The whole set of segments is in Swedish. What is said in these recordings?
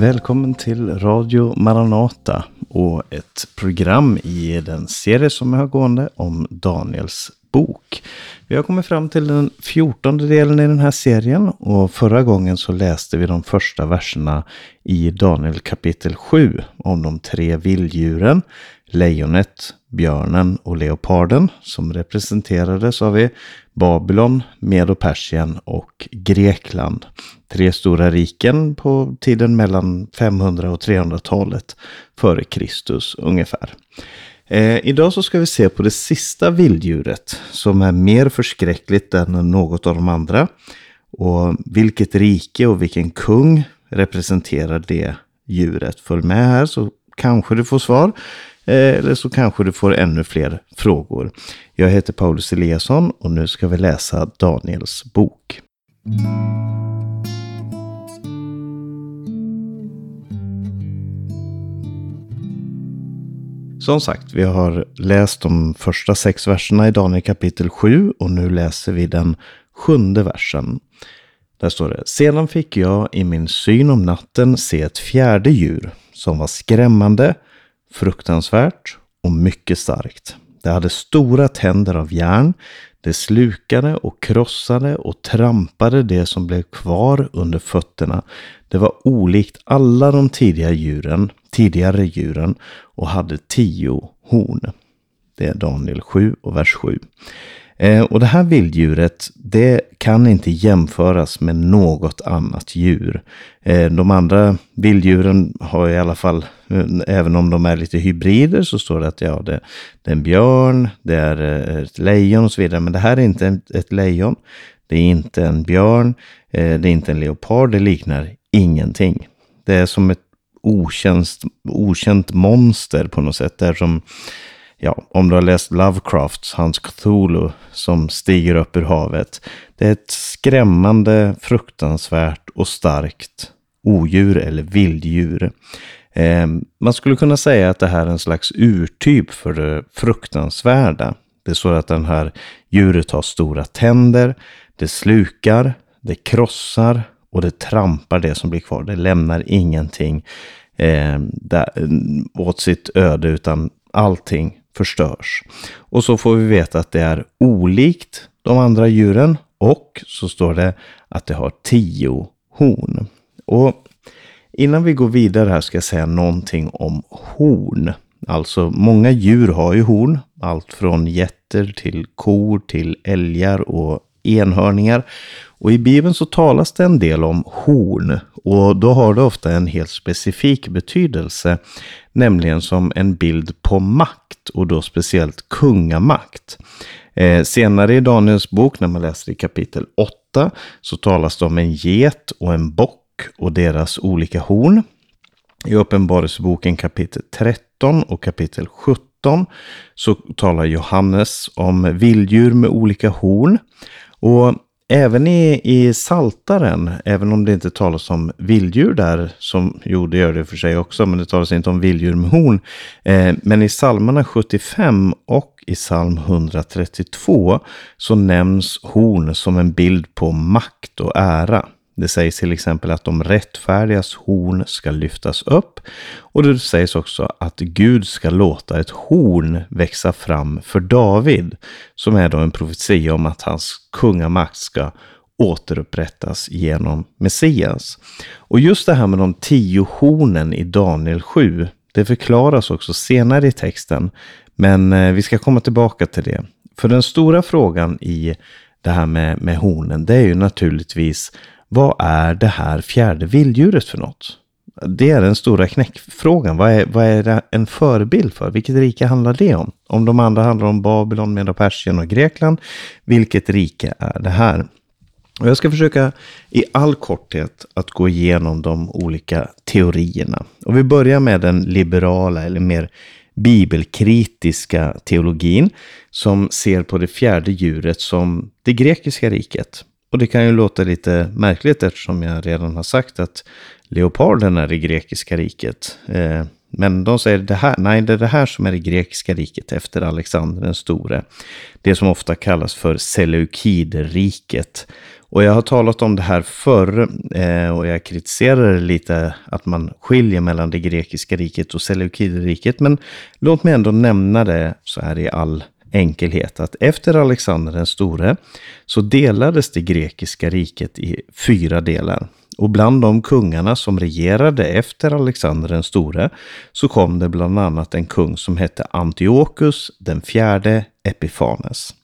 Välkommen till Radio Maranata och ett program i den serie som jag har gående om Daniels bok. Vi har kommit fram till den fjortonde delen i den här serien och förra gången så läste vi de första verserna i Daniel kapitel 7 om de tre vilddjuren, lejonet, björnen och leoparden som representerades av Babylon, Medo-Persien och Grekland. Tre stora riken på tiden mellan 500 och 300-talet före Kristus ungefär. Eh, idag så ska vi se på det sista vilddjuret som är mer förskräckligt än något av de andra. Och vilket rike och vilken kung representerar det djuret? Följ med här så kanske du får svar. Eh, eller så kanske du får ännu fler frågor. Jag heter Paulus Eliasson och nu ska vi läsa Daniels bok. Som sagt, vi har läst de första sex verserna i Daniel kapitel 7 och nu läser vi den sjunde versen. Där står det. Sedan fick jag i min syn om natten se ett fjärde djur som var skrämmande, fruktansvärt och mycket starkt. Det hade stora tänder av järn. Det slukade och krossade och trampade det som blev kvar under fötterna. Det var olikt alla de tidigare djuren, tidigare djuren och hade tio horn. Det är Daniel 7 och vers 7. Eh, och det här vilddjuret, det kan inte jämföras med något annat djur. Eh, de andra vilddjuren har i alla fall, eh, även om de är lite hybrider, så står det att ja, det, det är en björn, det är ett lejon och så vidare. Men det här är inte ett lejon, det är inte en björn, det är inte en leopard, det liknar ingenting. Det är som ett okänt, okänt monster på något sätt. Det är som ja, om du har läst Lovecrafts Hans Cthulhu som stiger upp ur havet. Det är ett skrämmande, fruktansvärt och starkt odjur eller vilddjur. Eh, man skulle kunna säga att det här är en slags urtyp för det fruktansvärda. Det är så att den här djuret har stora tänder, det slukar, det krossar och det trampar det som blir kvar. Det lämnar ingenting eh, där, åt sitt öde utan allting förstörs. Och så får vi veta att det är olikt de andra djuren och så står det att det har tio horn. Och innan vi går vidare här ska jag säga någonting om horn. Alltså många djur har ju horn. Allt från getter till kor till älgar och enhörningar. Och i Bibeln så talas det en del om horn och då har det ofta en helt specifik betydelse, nämligen som en bild på makt och då speciellt kungamakt. Eh, senare i Daniels bok, när man läser i kapitel 8, så talas det om en get och en bock och deras olika horn. I Uppenbarelseboken kapitel 13 och kapitel 17 så talar Johannes om vilddjur med olika horn. Och även i, i Saltaren, även om det inte talas om vilddjur där, som jo det gör det för sig också, men det talas inte om vilddjur med horn. Eh, men i psalmerna 75 och i psalm 132 så nämns horn som en bild på makt och ära. Det sägs till exempel att de rättfärdigas horn ska lyftas upp. Och det sägs också att Gud ska låta ett horn växa fram för David. Som är då en profetia om att hans kungamakt ska återupprättas genom Messias. Och just det här med de tio hornen i Daniel 7, det förklaras också senare i texten. Men eh, vi ska komma tillbaka till det. För den stora frågan i det här med, med hornen, det är ju naturligtvis vad är det här fjärde vilddjuret för något? Det är den stora knäckfrågan. Vad är, vad är det en förebild för? Vilket rike handlar det om? Om de andra handlar om Babylon, Medo Persien och Grekland, vilket rike är det här? Och jag ska försöka i all korthet att gå igenom de olika teorierna. Och vi börjar med den liberala eller mer bibelkritiska teologin som ser på det fjärde djuret som det grekiska riket. Och det kan ju låta lite märkligt eftersom jag redan har sagt att leoparden är det grekiska riket. Eh, Men de säger det här, nej det är det här som är det grekiska riket efter Alexander den store. Det som ofta kallas för Seleukiderriket. Och jag har talat om det här förr eh, och jag kritiserade lite att man skiljer mellan det grekiska riket och Seleukiderriket. Men låt mig ändå nämna det så här i all enkelhet att efter Alexander den store så delades det grekiska riket i fyra delar. Och bland de kungarna som regerade efter Alexander den store så kom det bland annat en kung som hette Antiochus den fjärde Epifanes.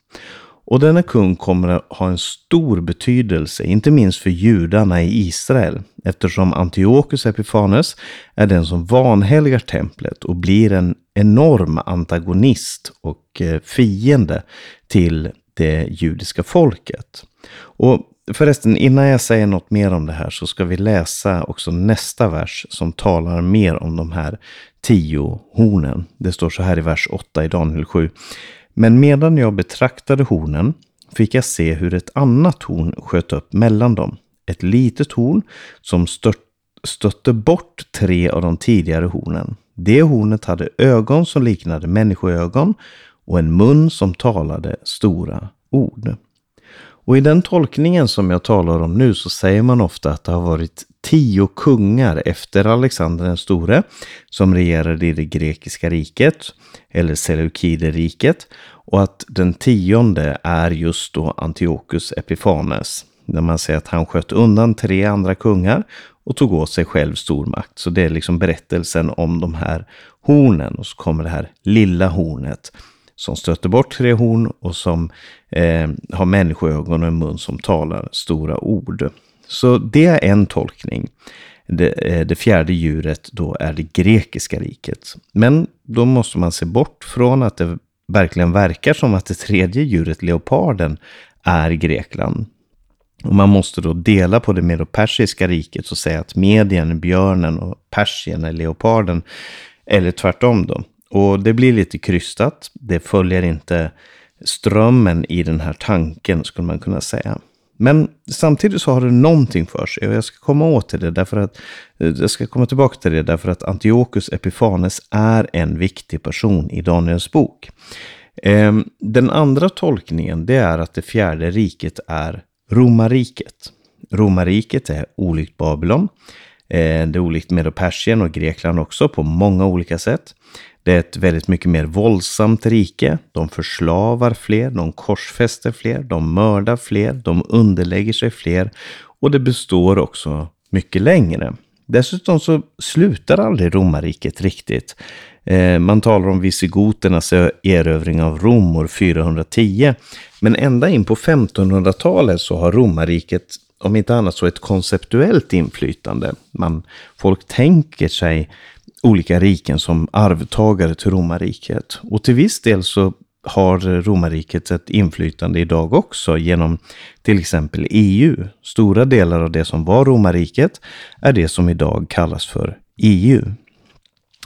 Och denna kung kommer att ha en stor betydelse, inte minst för judarna i Israel, eftersom Antiochus Epifanes är den som vanhelgar templet och blir en enorm antagonist och eh, fiende till det judiska folket. Och förresten, innan jag säger något mer om det här så ska vi läsa också nästa vers som talar mer om de här tio hornen. Det står så här i vers 8 i Daniel 7. Men medan jag betraktade hornen fick jag se hur ett annat horn sköt upp mellan dem. Ett litet horn som stört, stötte bort tre av de tidigare hornen. Det hornet hade ögon som liknade människoögon och en mun som talade stora ord. Och i den tolkningen som jag talar om nu så säger man ofta att det har varit tio kungar efter Alexander den store som regerade i det grekiska riket, eller Seleukiderriket, och att den tionde är just då Antiochus Epifanes. När man säger att han sköt undan tre andra kungar och tog åt sig själv stor makt. Så det är liksom berättelsen om de här hornen. Och så kommer det här lilla hornet som stöter bort tre horn och som eh, har människoögon och en mun som talar stora ord. Så det är en tolkning. Det, eh, det, fjärde djuret då är det grekiska riket. Men då måste man se bort från att det verkligen verkar som att det tredje djuret, leoparden, är Grekland. Och man måste då dela på det medopersiska riket och säga att Medien är björnen och Persien är leoparden. Eller tvärtom då. Och det blir lite krystat. Det följer inte strömmen i den här tanken skulle man kunna säga. Men samtidigt så har det någonting för sig och jag ska komma åt till det därför att eh, jag ska komma tillbaka till det därför att Antiochus Epifanes är en viktig person i Daniels bok. Ehm, den andra tolkningen det är att det fjärde riket är romarriket. Romarriket är olikt Babylon. Eh, det är olikt Medo-Persien och Grekland också på många olika sätt. Det är ett väldigt mycket mer våldsamt rike. De förslavar fler, de korsfäster fler, de mördar fler, de underlägger sig fler och det består också mycket längre. Dessutom så slutar aldrig romarriket riktigt. Eh, man talar om visigoternas erövring av Rom år 410. Men ända in på 1500-talet så har romarriket, om inte annat så ett konceptuellt inflytande. Man, folk tänker sig olika riken som arvtagare till romarriket. Och till viss del så har romarriket ett inflytande idag också genom till exempel EU. Stora delar av det som var romarriket är det som idag kallas för EU.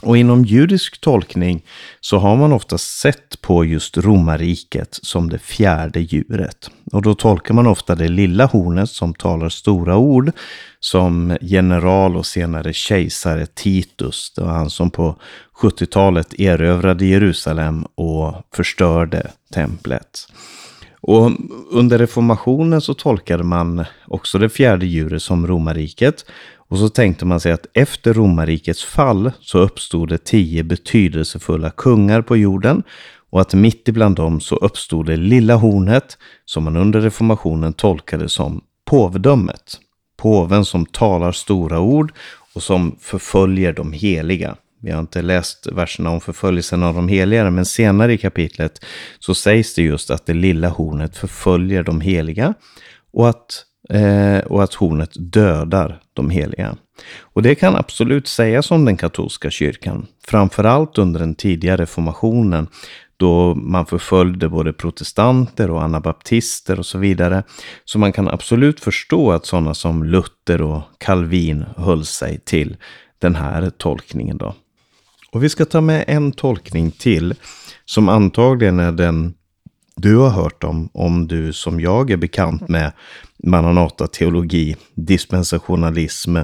Och inom judisk tolkning så har man ofta sett på just romarriket som det fjärde djuret. Och då tolkar man ofta det lilla hornet som talar stora ord som general och senare kejsare Titus. Det var han som på 70-talet erövrade Jerusalem och förstörde templet. Och under reformationen så tolkade man också det fjärde djuret som romarriket och så tänkte man sig att efter romarrikets fall så uppstod det tio betydelsefulla kungar på jorden och att mitt ibland dem så uppstod det lilla hornet som man under reformationen tolkade som påvedömet. Påven som talar stora ord och som förföljer de heliga. Vi har inte läst verserna om förföljelsen av de heliga, men senare i kapitlet så sägs det just att det lilla hornet förföljer de heliga och att eh, och att hornet dödar de heliga. Och det kan absolut sägas om den katolska kyrkan, framförallt under den tidiga reformationen då man förföljde både protestanter och anabaptister och så vidare. Så man kan absolut förstå att sådana som Luther och Calvin höll sig till den här tolkningen då. Och vi ska ta med en tolkning till som antagligen är den du har hört om, om du som jag är bekant med Maranata-teologi, dispensationalism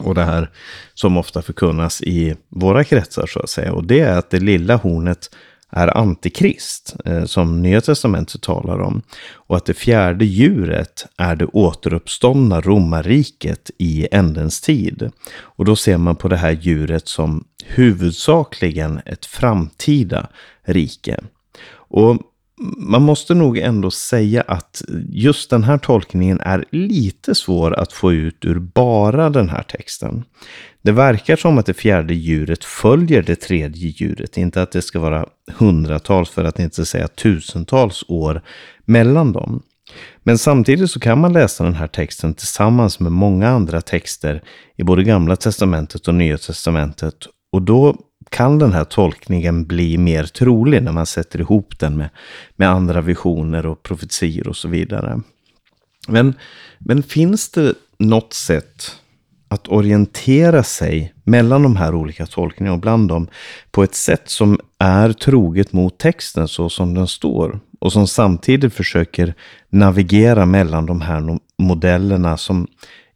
Och det här som ofta förkunnas i våra kretsar så att säga. Och det är att det lilla hornet är antikrist, eh, som Nya Testamentet talar om. Och att det fjärde djuret är det återuppståndna romarriket i ändens tid. Och då ser man på det här djuret som huvudsakligen ett framtida rike. Och man måste nog ändå säga att just den här tolkningen är lite svår att få ut ur bara den här texten. Det verkar som att det fjärde djuret följer det tredje djuret, inte att det ska vara hundratals för att inte säga tusentals år mellan dem. Men samtidigt så kan man läsa den här texten tillsammans med många andra texter i både Gamla Testamentet och Nya Testamentet och då kan den här tolkningen bli mer trolig när man sätter ihop den med, med andra visioner och profetier och så vidare. Men, men finns det något sätt att orientera sig mellan de här olika tolkningarna och bland dem på ett sätt som är troget mot texten så som den står och som samtidigt försöker navigera mellan de här modellerna som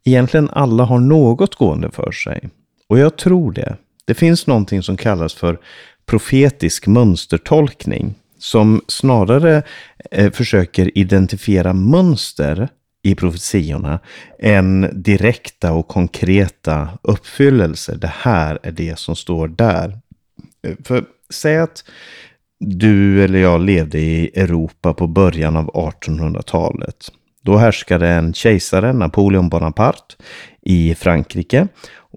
egentligen alla har något gående för sig. Och jag tror det. Det finns någonting som kallas för profetisk mönstertolkning som snarare eh, försöker identifiera mönster i profetiorna än direkta och konkreta uppfyllelser. Det här är det som står där. Eh, för säg att du eller jag levde i Europa på början av 1800-talet. Då härskade en kejsare, Napoleon Bonaparte, i Frankrike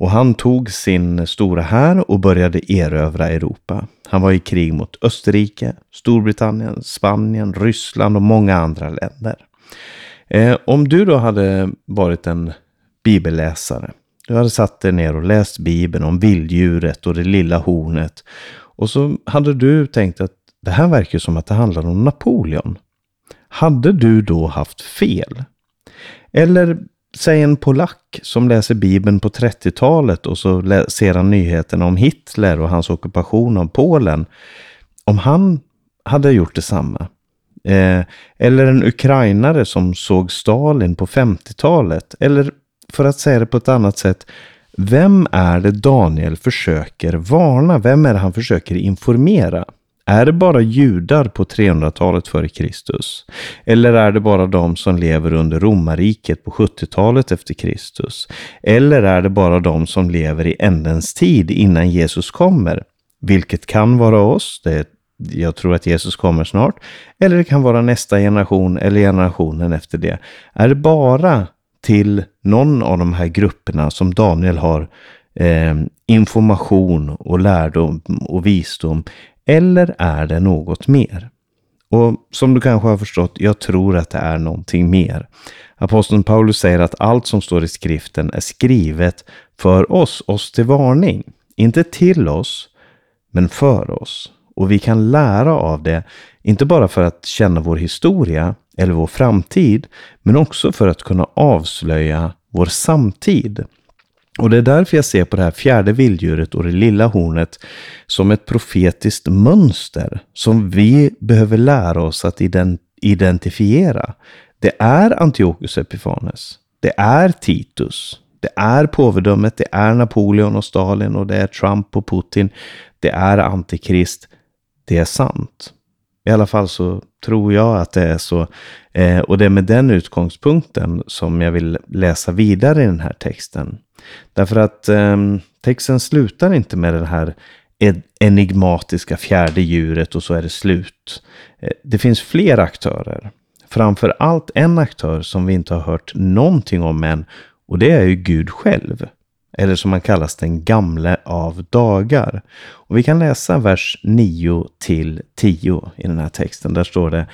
och han tog sin stora här och började erövra Europa. Han var i krig mot Österrike, Storbritannien, Spanien, Ryssland och många andra länder. Eh, om du då hade varit en bibelläsare, du hade satt dig ner och läst bibeln om vilddjuret och det lilla hornet och så hade du tänkt att det här verkar som att det handlar om Napoleon. Hade du då haft fel? Eller säg en polack som läser Bibeln på 30-talet och så ser han nyheterna om Hitler och hans ockupation av Polen. Om han hade gjort detsamma. Eh, eller en ukrainare som såg Stalin på 50-talet. Eller för att säga det på ett annat sätt. Vem är det Daniel försöker varna? Vem är det han försöker informera? Är det bara judar på 300-talet före Kristus? Eller är det bara de som lever under romarriket på 70-talet efter Kristus? Eller är det bara de som lever i ändens tid innan Jesus kommer? Vilket kan vara oss, det jag tror att Jesus kommer snart. Eller det kan vara nästa generation eller generationen efter det. Är det bara till någon av de här grupperna som Daniel har eh, information och lärdom och visdom? Eller är det något mer? Och som du kanske har förstått, jag tror att det är någonting mer. Aposteln Paulus säger att allt som står i skriften är skrivet för oss, oss till varning. Inte till oss, men för oss. Och vi kan lära av det, inte bara för att känna vår historia eller vår framtid, men också för att kunna avslöja vår samtid. Och det är därför jag ser på det här fjärde vilddjuret och det lilla hornet som ett profetiskt mönster som vi behöver lära oss att identifiera. Det är Antiochus Epifanes. Det är Titus. Det är påvedömet, det är Napoleon och Stalin och det är Trump och Putin. Det är Antikrist. Det är sant. I alla fall så tror jag att det är så. Eh, och det är med den utgångspunkten som jag vill läsa vidare i den här texten. Därför att eh, texten slutar inte med det här enigmatiska fjärde djuret och så är det slut. Eh, det finns fler aktörer. Framför allt en aktör som vi inte har hört någonting om än och det är ju Gud själv. Eller som han kallas den gamle av dagar. Och vi kan läsa vers 9 till 10 i den här texten. Där står det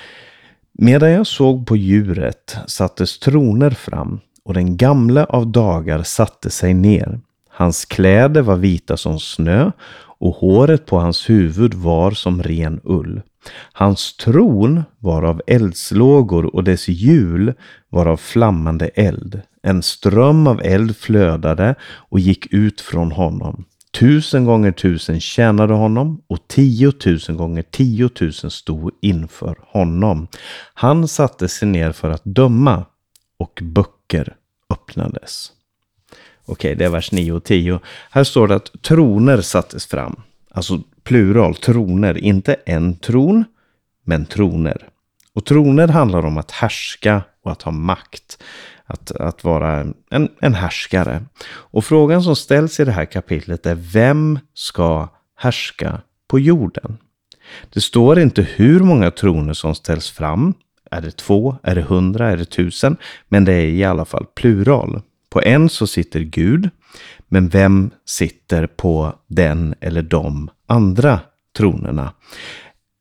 Medan jag såg på djuret sattes troner fram och den gamle av dagar satte sig ner. Hans kläder var vita som snö och håret på hans huvud var som ren ull. Hans tron var av eldslågor och dess hjul var av flammande eld. En ström av eld flödade och gick ut från honom. Tusen gånger tusen tjänade honom och tiotusen gånger tiotusen stod inför honom. Han satte sig ner för att döma och böcker öppnades. Okej, det är vers 9 och 10. Här står det att troner sattes fram. Alltså plural, troner. Inte en tron, men troner. Och troner handlar om att härska och att ha makt. Att, att vara en, en härskare. Och frågan som ställs i det här kapitlet är vem ska härska på jorden? Det står inte hur många troner som ställs fram. Är det två? Är det hundra? Är det tusen? Men det är i alla fall plural. På en så sitter Gud. Men vem sitter på den eller de andra tronerna?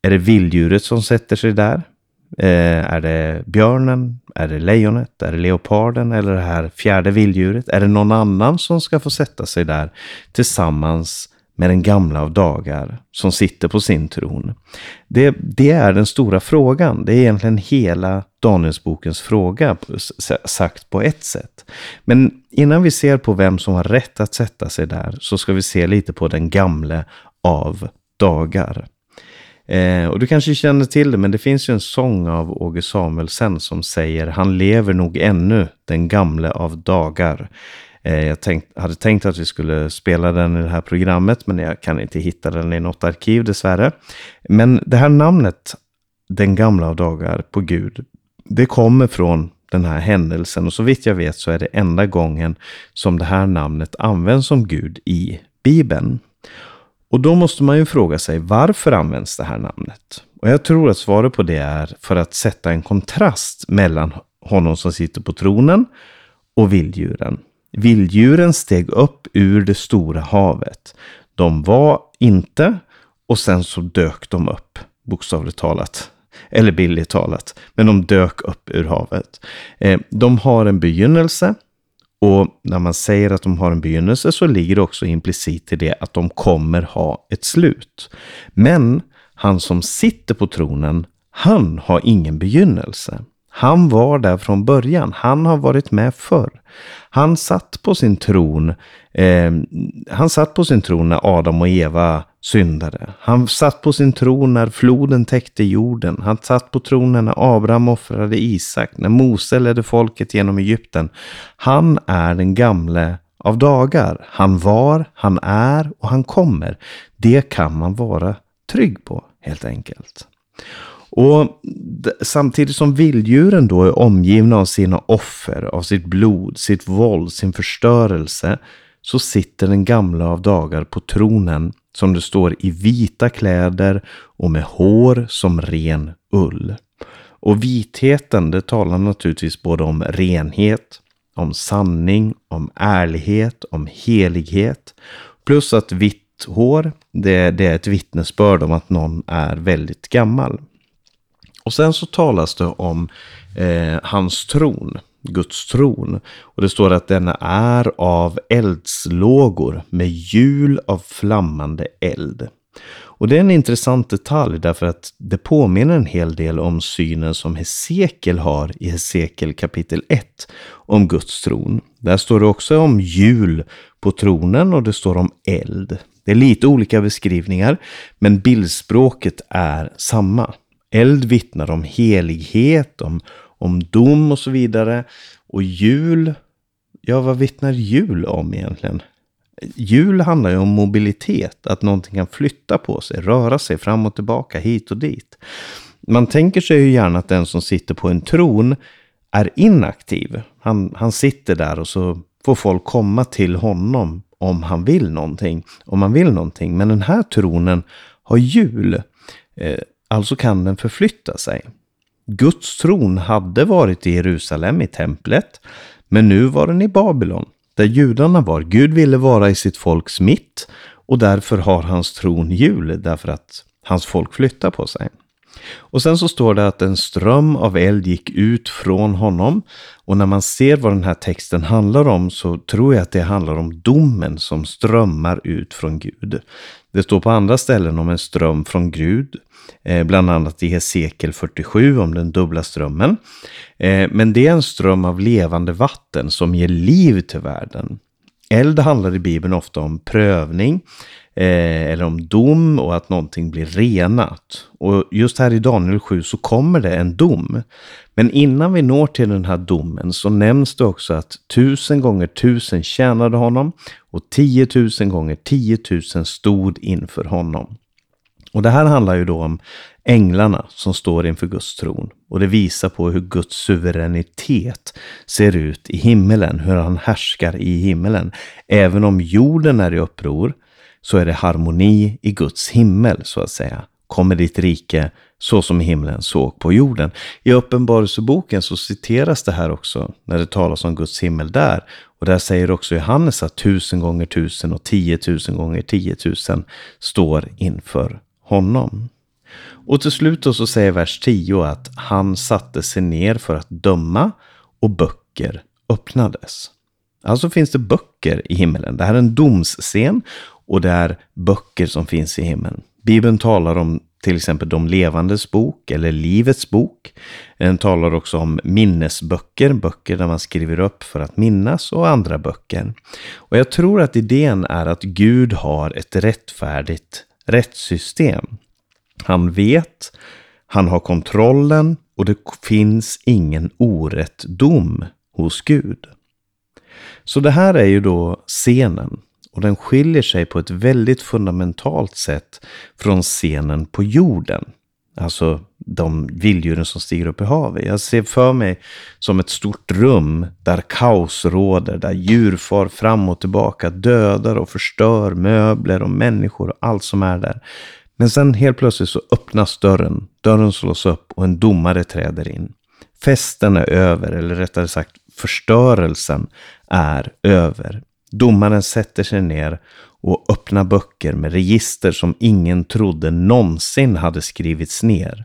Är det vilddjuret som sätter sig där? Eh, är det björnen? Är det lejonet? Är det leoparden? Eller det här fjärde vilddjuret? Är det någon annan som ska få sätta sig där tillsammans med den gamla av dagar som sitter på sin tron? Det, det är den stora frågan. Det är egentligen hela Danielsbokens fråga sagt på ett sätt. Men innan vi ser på vem som har rätt att sätta sig där så ska vi se lite på den gamle av dagar. Eh, och du kanske känner till det, men det finns ju en sång av Åge Samuelsen som säger Han lever nog ännu, den gamle av dagar. Eh, jag tänkt, hade tänkt att vi skulle spela den i det här programmet, men jag kan inte hitta den i något arkiv dessvärre. Men det här namnet, Den gamla av dagar på Gud, det kommer från den här händelsen och så vitt jag vet så är det enda gången som det här namnet används som Gud i Bibeln. Och då måste man ju fråga sig varför används det här namnet? Och jag tror att svaret på det är för att sätta en kontrast mellan honom som sitter på tronen och vilddjuren. Vilddjuren steg upp ur det stora havet. De var inte och sen så dök de upp, bokstavligt talat. Eller billigt talat. Men de dök upp ur havet. Eh, de har en begynnelse och när man säger att de har en begynnelse så ligger det också implicit i det att de kommer ha ett slut. Men han som sitter på tronen, han har ingen begynnelse. Han var där från början. Han har varit med förr. Han satt på sin tron. Eh, han satt på sin tron när Adam och Eva syndare. Han satt på sin tron när floden täckte jorden. Han satt på tronen när Abraham offrade Isak, när Mose ledde folket genom Egypten. Han är den gamle av dagar. Han var, han är och han kommer. Det kan man vara trygg på helt enkelt. Och samtidigt som vilddjuren då är omgivna av sina offer, av sitt blod, sitt våld, sin förstörelse, så sitter den gamla av dagar på tronen som det står i vita kläder och med hår som ren ull. Och vitheten, det talar naturligtvis både om renhet, om sanning, om ärlighet, om helighet. Plus att vitt hår, det, det är ett vittnesbörd om att någon är väldigt gammal. Och sen så talas det om eh, hans tron. Guds tron. Och det står att denna är av eldslågor med hjul av flammande eld. Och det är en intressant detalj därför att det påminner en hel del om synen som Hesekiel har i Hesekiel kapitel 1 om Guds tron. Där står det också om hjul på tronen och det står om eld. Det är lite olika beskrivningar, men bildspråket är samma. Eld vittnar om helighet, om om dom och så vidare. Och jul, ja vad vittnar jul om egentligen? Jul handlar ju om mobilitet, att någonting kan flytta på sig, röra sig fram och tillbaka, hit och dit. Man tänker sig ju gärna att den som sitter på en tron är inaktiv. Han, han sitter där och så får folk komma till honom om han vill någonting. Om man vill någonting. Men den här tronen har hjul. Eh, alltså kan den förflytta sig. Guds tron hade varit i Jerusalem i templet, men nu var den i Babylon, där judarna var. Gud ville vara i sitt folks mitt och därför har hans tron hjul, därför att hans folk flyttar på sig. Och sen så står det att en ström av eld gick ut från honom. Och när man ser vad den här texten handlar om så tror jag att det handlar om domen som strömmar ut från Gud. Det står på andra ställen om en ström från Gud. Eh, bland annat i Hesekiel 47 om den dubbla strömmen. Eh, men det är en ström av levande vatten som ger liv till världen. Eld handlar i Bibeln ofta om prövning, eh, eller om dom och att någonting blir renat. Och just här i Daniel 7 så kommer det en dom. Men innan vi når till den här domen så nämns det också att tusen gånger tusen tjänade honom och tiotusen gånger tiotusen stod inför honom. Och det här handlar ju då om änglarna som står inför Guds tron. Och det visar på hur Guds suveränitet ser ut i himmelen, hur han härskar i himmelen. Även om jorden är i uppror så är det harmoni i Guds himmel så att säga. Kommer ditt rike så som i himlen såg på jorden. I Uppenbarelseboken så citeras det här också när det talas om Guds himmel där. Och där säger också Johannes att tusen gånger tusen och tiotusen gånger tiotusen står inför honom. Och till slut då så säger vers 10 att han satte sig ner för att döma och böcker öppnades. Alltså finns det böcker i himmelen. Det här är en domsscen och det är böcker som finns i himlen. Bibeln talar om till exempel de levandes bok eller livets bok. Den talar också om minnesböcker, böcker där man skriver upp för att minnas och andra böcker. Och jag tror att idén är att Gud har ett rättfärdigt rättssystem. Han vet, han har kontrollen och det finns ingen orätt dom hos Gud. Så det här är ju då scenen och den skiljer sig på ett väldigt fundamentalt sätt från scenen på jorden. Alltså de vilddjuren som stiger upp i havet. Jag ser för mig som ett stort rum där kaos råder, där djur far fram och tillbaka, dödar och förstör möbler och människor och allt som är där. Men sen helt plötsligt så öppnas dörren, dörren slås upp och en domare träder in. Festen är över, eller rättare sagt förstörelsen är över. Domaren sätter sig ner och öppnar böcker med register som ingen trodde någonsin hade skrivits ner.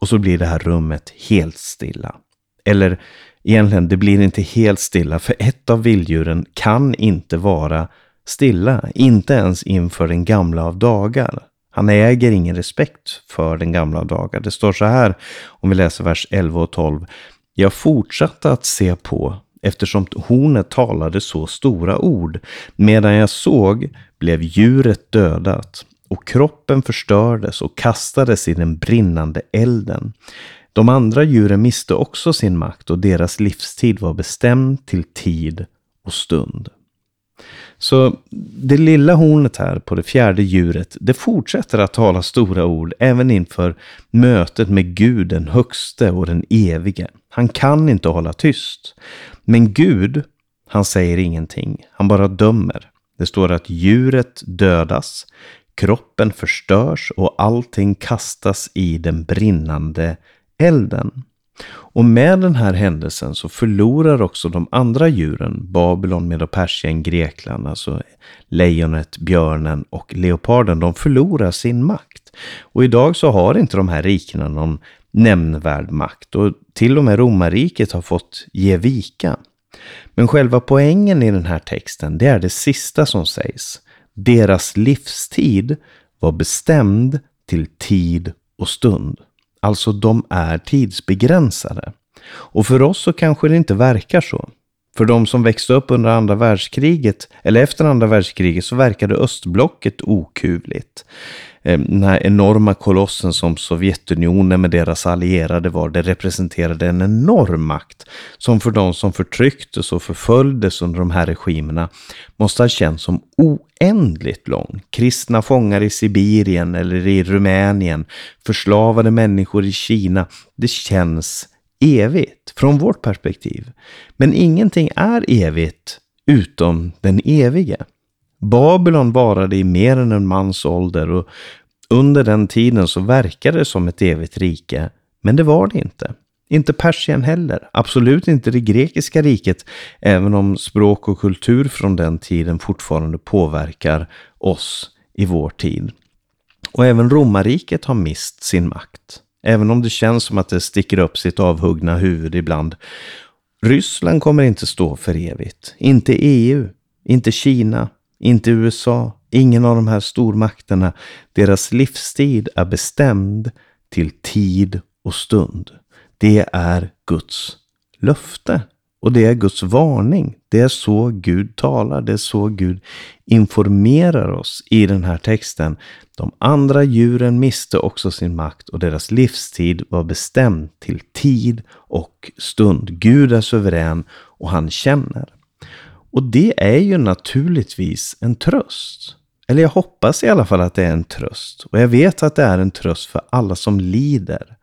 Och så blir det här rummet helt stilla. Eller egentligen, det blir inte helt stilla, för ett av vilddjuren kan inte vara stilla, inte ens inför den gamla av dagar. Han äger ingen respekt för den gamla av dagar. Det står så här, om vi läser vers 11 och 12. Jag fortsatte att se på eftersom hornet talade så stora ord. Medan jag såg blev djuret dödat och kroppen förstördes och kastades i den brinnande elden. De andra djuren miste också sin makt och deras livstid var bestämd till tid och stund. Så det lilla hornet här på det fjärde djuret, det fortsätter att tala stora ord även inför mötet med Gud den högste och den evige. Han kan inte hålla tyst. Men Gud, han säger ingenting. Han bara dömer. Det står att djuret dödas, kroppen förstörs och allting kastas i den brinnande elden. Och med den här händelsen så förlorar också de andra djuren, Babylon, Medo-Persien, Grekland, alltså lejonet, björnen och leoparden, de förlorar sin makt. Och idag så har inte de här rikena någon nämnvärd makt och till och med romarriket har fått ge vika. Men själva poängen i den här texten, det är det sista som sägs. Deras livstid var bestämd till tid och stund. Alltså de är tidsbegränsade. Och för oss så kanske det inte verkar så. För de som växte upp under andra världskriget, eller efter andra världskriget, så verkade östblocket okuvligt. Eh, den här enorma kolossen som Sovjetunionen med deras allierade var, det representerade en enorm makt som för de som förtrycktes och förföljdes under de här regimerna måste ha känts som oändligt lång. Kristna fångar i Sibirien eller i Rumänien, förslavade människor i Kina. Det känns evigt från vårt perspektiv. Men ingenting är evigt utom den evige. Babylon varade i mer än en mans ålder och under den tiden så verkade det som ett evigt rike, men det var det inte. Inte Persien heller, absolut inte det grekiska riket, även om språk och kultur från den tiden fortfarande påverkar oss i vår tid. Och även romarriket har mist sin makt, även om det känns som att det sticker upp sitt avhuggna huvud ibland. Ryssland kommer inte stå för evigt, inte EU, inte Kina, inte USA, ingen av de här stormakterna. Deras livstid är bestämd till tid och stund. Det är Guds löfte Och det är Guds varning. Det är så Gud talar. Det är så Gud informerar oss i den här texten. De andra djuren miste också sin makt och deras livstid var bestämd till tid och stund. Gud är suverän och han känner. Och det är ju naturligtvis en tröst. Eller jag hoppas i alla fall att det är en tröst. Och jag vet att det är en tröst för alla som lider.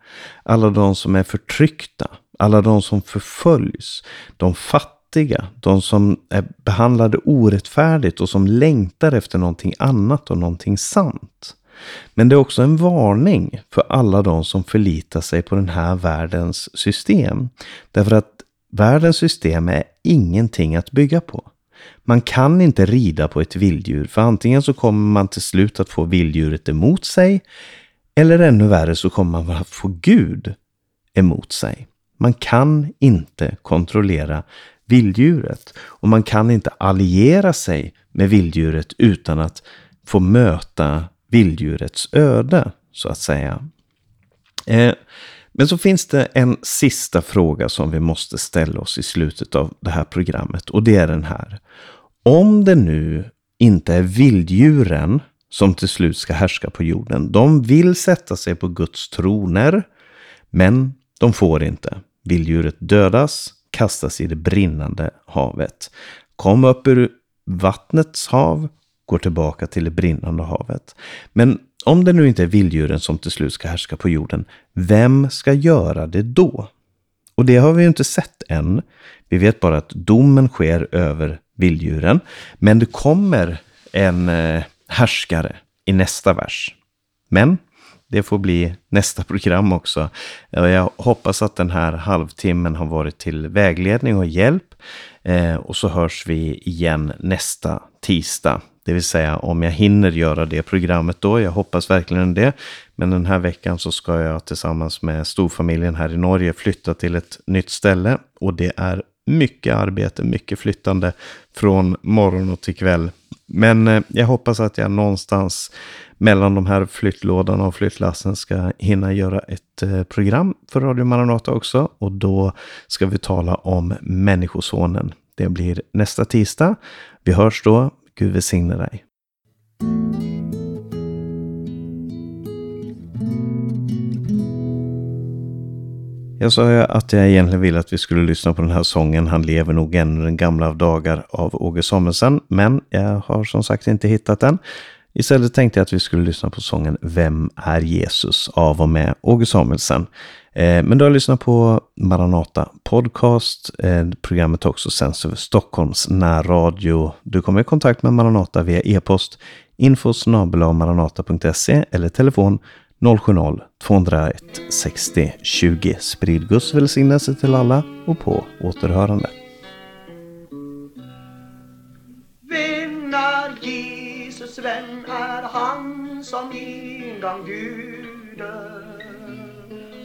Alla de som är förtryckta. Alla de som förföljs. De fattiga. De som är behandlade orättfärdigt och som längtar efter någonting annat och någonting sant. Men det är också en varning för alla de som förlitar sig på den här världens system. Därför att världens system är ingenting att bygga på. Man kan inte rida på ett vilddjur, för antingen så kommer man till slut att få vilddjuret emot sig, eller ännu värre så kommer man att få Gud emot sig. Man kan inte kontrollera vilddjuret och man kan inte alliera sig med vilddjuret utan att få möta vilddjurets öde, så att säga. Eh, men så finns det en sista fråga som vi måste ställa oss i slutet av det här programmet och det är den här. Om det nu inte är vilddjuren som till slut ska härska på jorden. De vill sätta sig på Guds troner, men de får inte. Vilddjuret dödas, kastas i det brinnande havet. Kom upp ur vattnets hav, går tillbaka till det brinnande havet. Men om det nu inte är vilddjuren som till slut ska härska på jorden, vem ska göra det då? Och det har vi ju inte sett än. Vi vet bara att domen sker över vilddjuren. Men det kommer en eh, härskare i nästa vers. Men det får bli nästa program också. Jag hoppas att den här halvtimmen har varit till vägledning och hjälp. Eh, och så hörs vi igen nästa tisdag. Det vill säga om jag hinner göra det programmet då. Jag hoppas verkligen det. Men den här veckan så ska jag tillsammans med storfamiljen här i Norge flytta till ett nytt ställe. Och det är mycket arbete, mycket flyttande från morgon och till kväll. Men eh, jag hoppas att jag någonstans mellan de här flyttlådorna och flyttlassen ska hinna göra ett eh, program för Radio Maranata också. Och då ska vi tala om Människosonen. Det blir nästa tisdag. Vi hörs då. Gud välsigne dig. Jag sa ju att jag egentligen ville att vi skulle lyssna på den här sången Han lever nog ännu den gamla av dagar av Åge Samuelsson. Men jag har som sagt inte hittat den. Istället tänkte jag att vi skulle lyssna på sången Vem är Jesus? av och med Åge Samuelsen. Eh, men du har lyssnat på Maranata Podcast. Programmet programmet också sänds över Stockholms närradio. Du kommer i kontakt med Maranata via e-post info maranata.se eller telefon 070-201 60 20. Sprid Guds välsignelse till alla och på återhörande. Vem är Jesus, vem är han som en gång bjuder?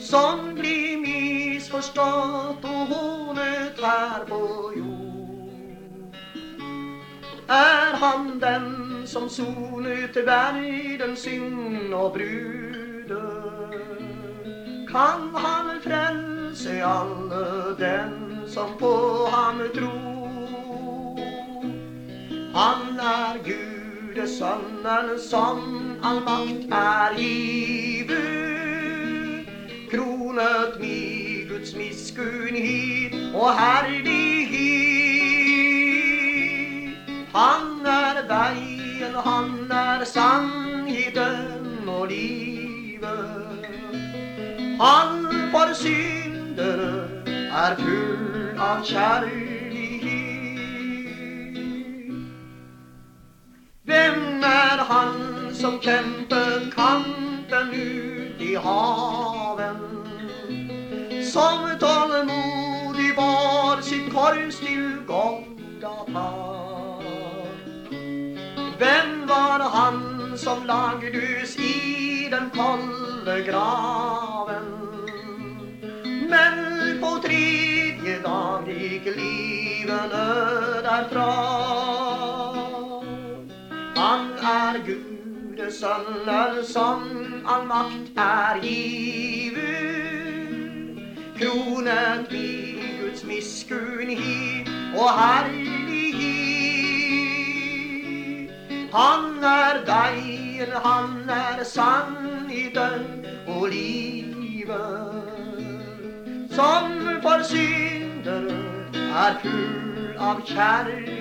Som blir missförstått och hånet här på jord. Är han den som sonet världens synd och bruder. kan han frälse alle den som på han tror. Han är Gudes sonen som all makt är givet, kronet med Guds misskunnighet och härlighet. Han är vägen, han är sannheten och livet. Han för synder är full av kärlighet. Vem är han som kämpat kampen ut i haven? Som tålmodig bar sin korgs till Golgata. Vem var han som lagdes i den kalla graven? Men på tredje dagen gick livet därifrån. Han är Gudes söner som all makt är given kronan i Guds miskunnhet och härlighet. Han är dejen, han är sanningen och livet som för syndare är full av kärlek.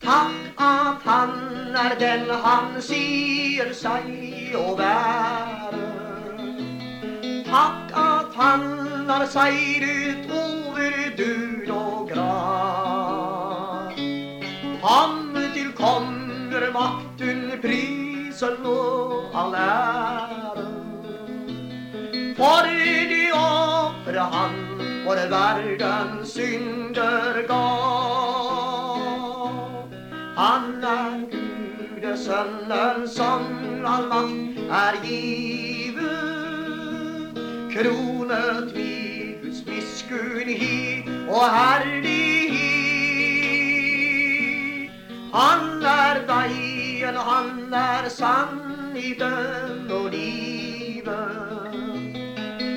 Tack att han är den han ser sig och världen. Tack att han har sejret över dun och grav. Han tillkommer makten, prisen och all ära. För det offer han vår världens synder gav. Han är Gudesönnen som all makt är given kronat vi Guds miskunnhet och härlighet. Han är dejen, han är sanningen och livet.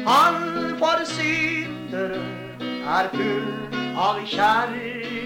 Han för syndare är full av kärlek